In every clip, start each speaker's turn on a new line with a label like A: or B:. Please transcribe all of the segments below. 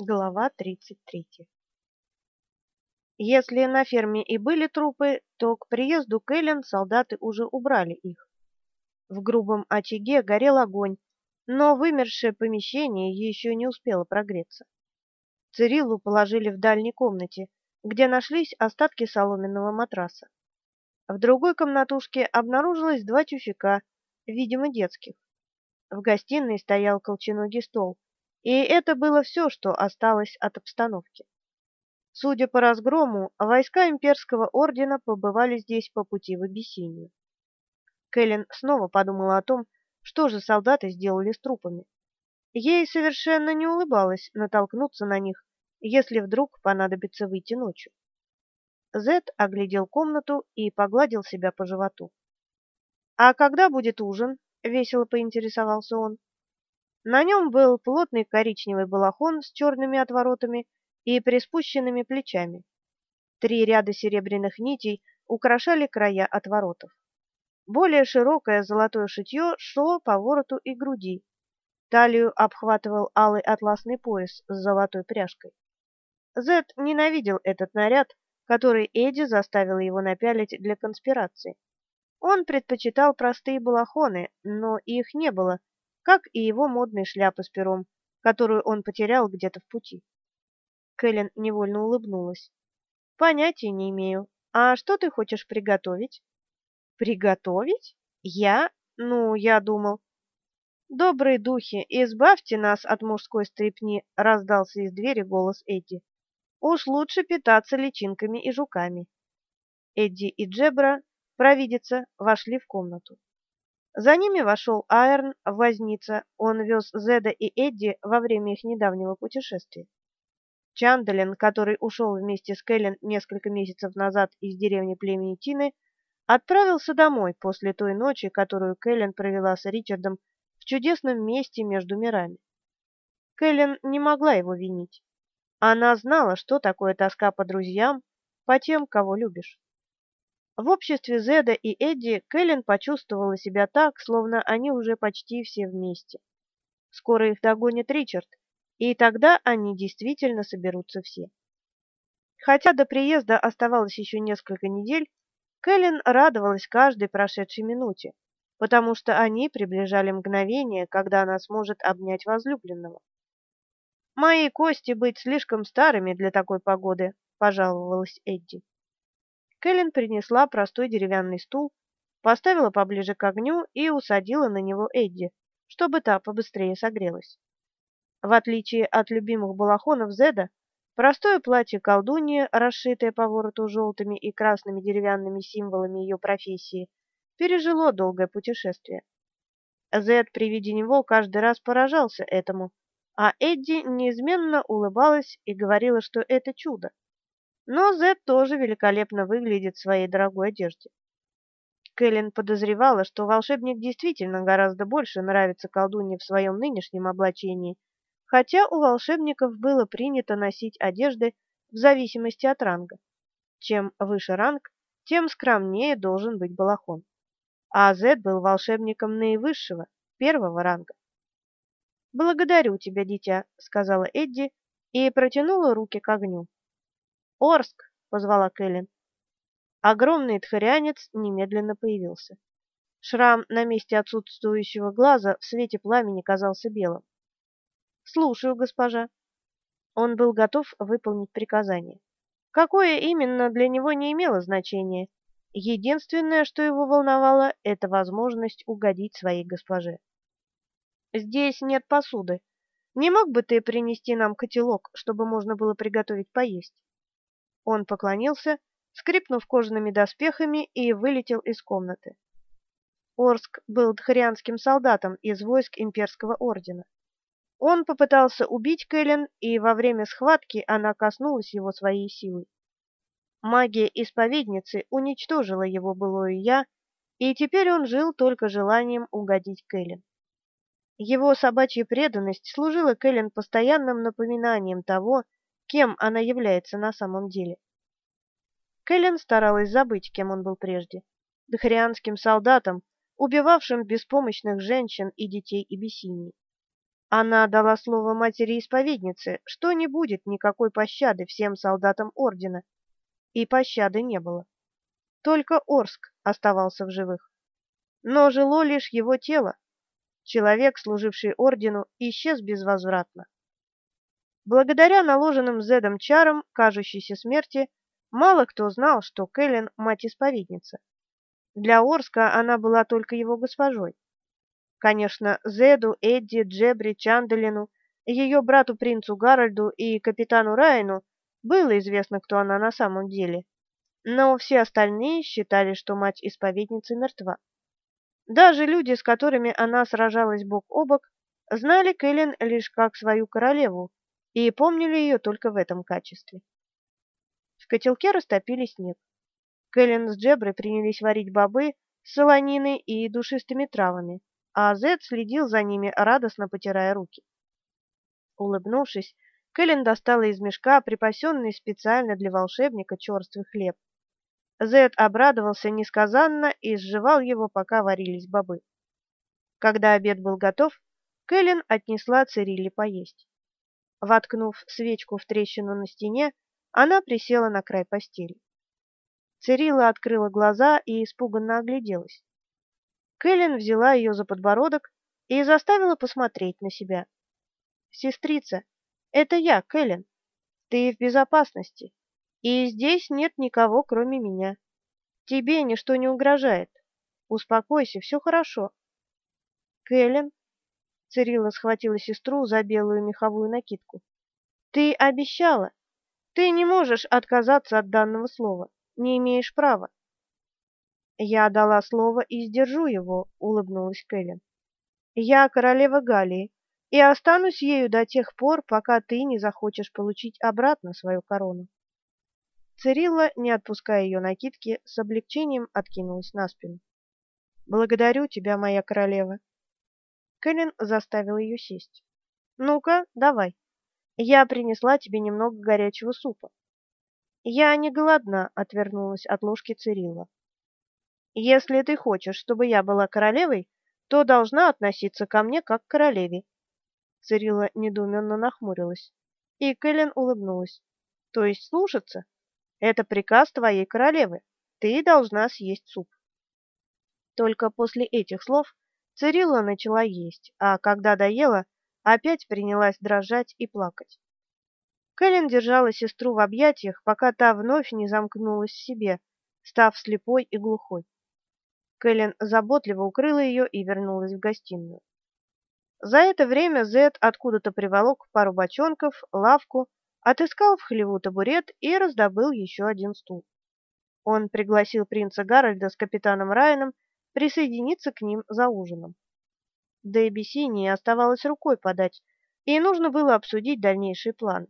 A: Глава 33. Если на ферме и были трупы, то к приезду Кэлен солдаты уже убрали их. В грубом очаге горел огонь, но вымершее помещение еще не успело прогреться. Цириллу положили в дальней комнате, где нашлись остатки соломенного матраса. В другой комнатушке обнаружилось два тюфяка, видимо, детских. В гостиной стоял колченогий стол и это было все, что осталось от обстановки. Судя по разгрому, войска имперского ордена побывали здесь по пути в Абиссинию. Кэлен снова подумала о том, что же солдаты сделали с трупами. Ей совершенно не улыбалось натолкнуться на них, если вдруг понадобится выйти ночью. Зет оглядел комнату и погладил себя по животу. «А когда будет ужин?» — весело поинтересовался он. На нем был плотный коричневый балахон с черными отворотами и приспущенными плечами. Три ряда серебряных нитей украшали края отворотов. Более широкое золотое шитье шло по вороту и груди. Талию обхватывал алый атласный пояс с золотой пряжкой. Зет ненавидел этот наряд, который Эдди заставила его напялить для конспирации. Он предпочитал простые балахоны, но их не было, как и его модная шляпа с пером, которую он потерял где-то в пути. Кэлен невольно улыбнулась. Понятия не имею. А что ты хочешь приготовить? Приготовить? Я? Ну, я думал. Добрые духи, избавьте нас от мужской стрепни, раздался из двери голос Эдди. Уж лучше питаться личинками и жуками. Эдди и Джебра, провидица, вошли в комнату. За ними вошел Айрон, возница, он вез Зеда и Эдди во время их недавнего путешествия. Чандалин, который ушел вместе с Кэлен несколько месяцев назад из деревни племени Тины, отправился домой после той ночи, которую Кэлен провела с Ричардом в чудесном месте между мирами. Кэлен не могла его винить. Она знала, что такое тоска по друзьям, по тем, кого любишь. В обществе Зеда и Эдди Кэлен почувствовала себя так, словно они уже почти все вместе. Скоро их догонит Ричард, и тогда они действительно соберутся все. Хотя до приезда оставалось еще несколько недель, Кэлен радовалась каждой прошедшей минуте, потому что они приближали мгновение, когда она сможет обнять возлюбленного. «Мои кости быть слишком старыми для такой погоды», — пожаловалась Эдди. Кэлен принесла простой деревянный стул, поставила поближе к огню и усадила на него Эдди, чтобы та побыстрее согрелась. В отличие от любимых балахонов Зеда, простое платье колдуньи, расшитое по вороту желтыми и красными деревянными символами ее профессии, пережило долгое путешествие. Зед при виде него каждый раз поражался этому, а Эдди неизменно улыбалась и говорила, что это чудо. Но Зет тоже великолепно выглядит в своей дорогой одежде. Кэлен подозревала, что волшебник действительно гораздо больше нравится колдунье в своем нынешнем облачении, хотя у волшебников было принято носить одежды в зависимости от ранга. Чем выше ранг, тем скромнее должен быть балахон. А Зет был волшебником наивысшего, первого ранга. «Благодарю тебя, дитя», — сказала Эдди и протянула руки к огню. «Орск!» — позвала Кэлен. Огромный тхарянец немедленно появился. Шрам на месте отсутствующего глаза в свете пламени казался белым. «Слушаю, госпожа». Он был готов выполнить приказание. Какое именно, для него не имело значения. Единственное, что его волновало, это возможность угодить своей госпоже. «Здесь нет посуды. Не мог бы ты принести нам котелок, чтобы можно было приготовить поесть?» Он поклонился, скрипнув кожаными доспехами, и вылетел из комнаты. Орск был дхарианским солдатом из войск имперского ордена. Он попытался убить Кэлен, и во время схватки она коснулась его своей силой. Магия исповедницы уничтожила его былое «я», и теперь он жил только желанием угодить Кэлен. Его собачья преданность служила Кэлен постоянным напоминанием того, кем она является на самом деле. Кэлен старалась забыть, кем он был прежде. Дохарианским солдатом, убивавшим беспомощных женщин и детей Ибисинии. Она дала слово матери-исповеднице, что не будет никакой пощады всем солдатам ордена. И пощады не было. Только Орск оставался в живых. Но жило лишь его тело. Человек, служивший ордену, исчез безвозвратно. Благодаря наложенным Зедом чарам кажущейся смерти, мало кто знал, что Кэлен – мать-исповедница. Для Орска она была только его госпожой. Конечно, Зеду, Эдди, Джебри, Чанделину, ее брату принцу Гарольду и капитану Райну было известно, кто она на самом деле, но все остальные считали, что мать-исповедница мертва. Даже люди, с которыми она сражалась бок о бок, знали Кэлен лишь как свою королеву и помнили ее только в этом качестве. В котелке растопили снег. Кэлен с Джеброй принялись варить бобы с солониной и душистыми травами а Зед следил за ними, радостно потирая руки. Улыбнувшись, Кэлен достала из мешка припасенный специально для волшебника черствый хлеб. Зед обрадовался несказанно и сживал его, пока варились бобы. Когда обед был готов, Кэлен отнесла Цирилли поесть. Воткнув свечку в трещину на стене, она присела на край постели. Цирилла открыла глаза и испуганно огляделась. Кэлен взяла ее за подбородок и заставила посмотреть на себя. «Сестрица, это я, Кэлен. Ты в безопасности, и здесь нет никого, кроме меня. Тебе ничто не угрожает. Успокойся, все хорошо». «Кэлен?» Цирилла схватила сестру за белую меховую накидку. «Ты обещала. Ты не можешь отказаться от данного слова. Не имеешь права. Я дала слово и сдержу его, улыбнулась Кэлен. Я королева Галии и останусь ею до тех пор, пока ты не захочешь получить обратно свою корону. Цирилла, не отпуская ее накидки, с облегчением откинулась на спину. Благодарю тебя, моя королева. Кэлен заставила ее сесть. Ну-ка, давай. Я принесла тебе немного горячего супа. Я не голодна, отвернулась от ложки Цирилла. Если ты хочешь, чтобы я была королевой, то должна относиться ко мне как к королеве. Цирилла недоуменно нахмурилась, и Кэлен улыбнулась. То есть слушаться? Это приказ твоей королевы. Ты должна съесть суп. Только после этих слов Цирилла начала есть, а когда доела, опять принялась дрожать и плакать. Кэлен держала сестру в объятиях, пока та вновь не замкнулась в себе, став слепой и глухой. Кэлен заботливо укрыла ее и вернулась в гостиную. За это время Зед откуда-то приволок пару бочонков, лавку, отыскал в хлеву табурет и раздобыл еще один стул. Он пригласил принца Гарольда с капитаном Райаном присоединиться к ним за ужином. До Эбиссинии оставалось рукой подать, и нужно было обсудить дальнейший план.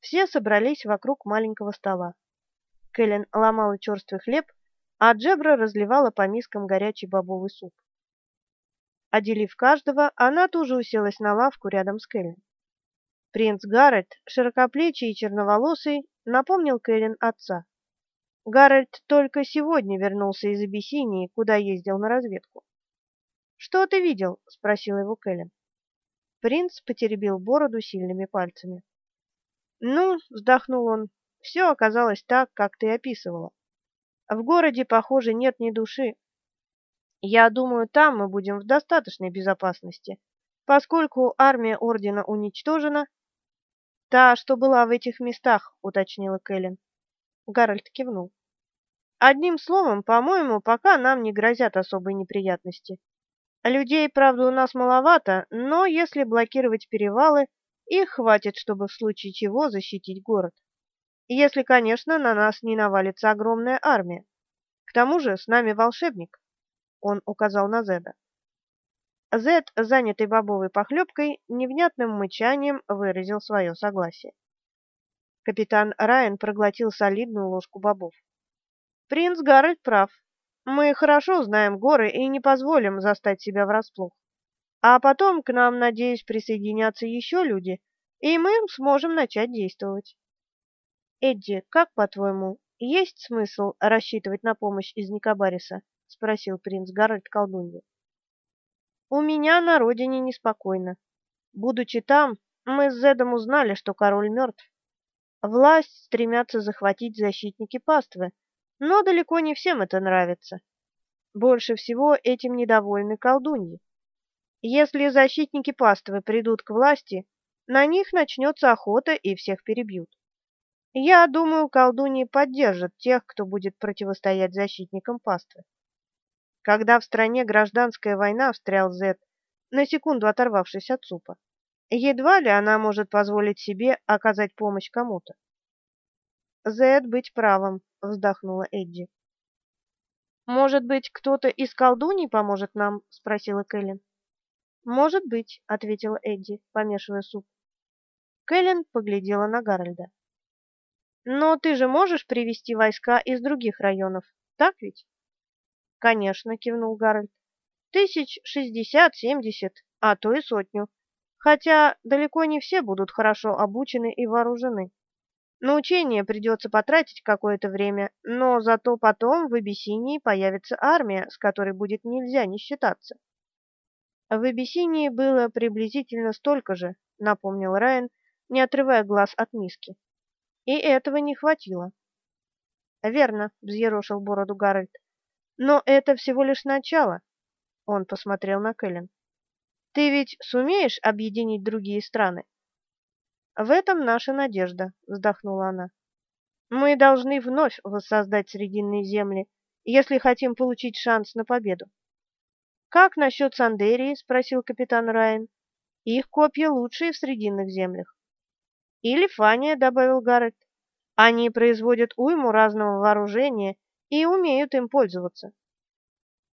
A: Все собрались вокруг маленького стола. Кэлен ломала черствый хлеб, а Джебра разливала по мискам горячий бобовый суп. Отделив каждого, она тоже уселась на лавку рядом с Кэлен. Принц Гаррет, широкоплечий и черноволосый, напомнил Кэлен отца. Гаррет только сегодня вернулся из Абиссинии, куда ездил на разведку. «Что ты видел?» — спросил его Кэлен. Принц потеребил бороду сильными пальцами. «Ну, — вздохнул он, — все оказалось так, как ты описывала. В городе, похоже, нет ни души. Я думаю, там мы будем в достаточной безопасности, поскольку армия ордена уничтожена. Та, что была в этих местах, уточнила Кэлен. Гарольд кивнул. Одним словом, по-моему, пока нам не грозят особые неприятности. Людей, правда, у нас маловато, но если блокировать перевалы, их хватит, чтобы в случае чего защитить город. Если, конечно, на нас не навалится огромная армия. К тому же с нами волшебник. Он указал на Зеда. Зед, занятый бобовой похлебкой, невнятным мычанием выразил свое согласие. Капитан Райан проглотил солидную ложку бобов. Принц Гарольд прав. Мы хорошо знаем горы и не позволим застать себя врасплох. А потом к нам, надеюсь, присоединятся еще люди, и мы сможем начать действовать. Эдди, как по-твоему, есть смысл рассчитывать на помощь из Никобариса? спросил принц Гарольд колдунью. У меня на родине неспокойно. Будучи там, мы с Зедом узнали, что король мертв. Власть стремятся захватить защитники паствы, но далеко не всем это нравится. Больше всего этим недовольны колдуньи. Если защитники паствы придут к власти, на них начнется охота и всех перебьют. Я думаю, колдуньи поддержат тех, кто будет противостоять защитникам паствы. Когда в стране гражданская война, встрял Зет, на секунду оторвавшись от супа. Едва ли она может позволить себе оказать помощь кому-то. Зет быть правым, вздохнула Эдди. Может быть, кто-то из колдуней поможет нам, спросила Кэлен. Может быть, ответила Эдди, помешивая суп. Кэлен поглядела на Гарольда. Но ты же можешь привести войска из других районов, так ведь? Конечно, кивнул Гарольд. Тысяч шестьдесят-семьдесят, а то и сотню. Хотя далеко не все будут хорошо обучены и вооружены. На учение придется потратить какое-то время, но зато потом в Абиссинии появится армия, с которой будет нельзя не считаться. В Абиссинии было приблизительно столько же, напомнил Райан, не отрывая глаз от миски. И этого не хватило. Верно, взъерошил бороду Гарольд. Но это всего лишь начало. Он посмотрел на Кэлен. Ты ведь сумеешь объединить другие страны? В этом наша надежда, вздохнула она. Мы должны вновь воссоздать Срединные земли, если хотим получить шанс на победу. Как насчет Сандерии? спросил капитан Райан. Их копья лучшие в Срединных землях. Или Фания, добавил Гаррет. Они производят уйму разного вооружения и умеют им пользоваться.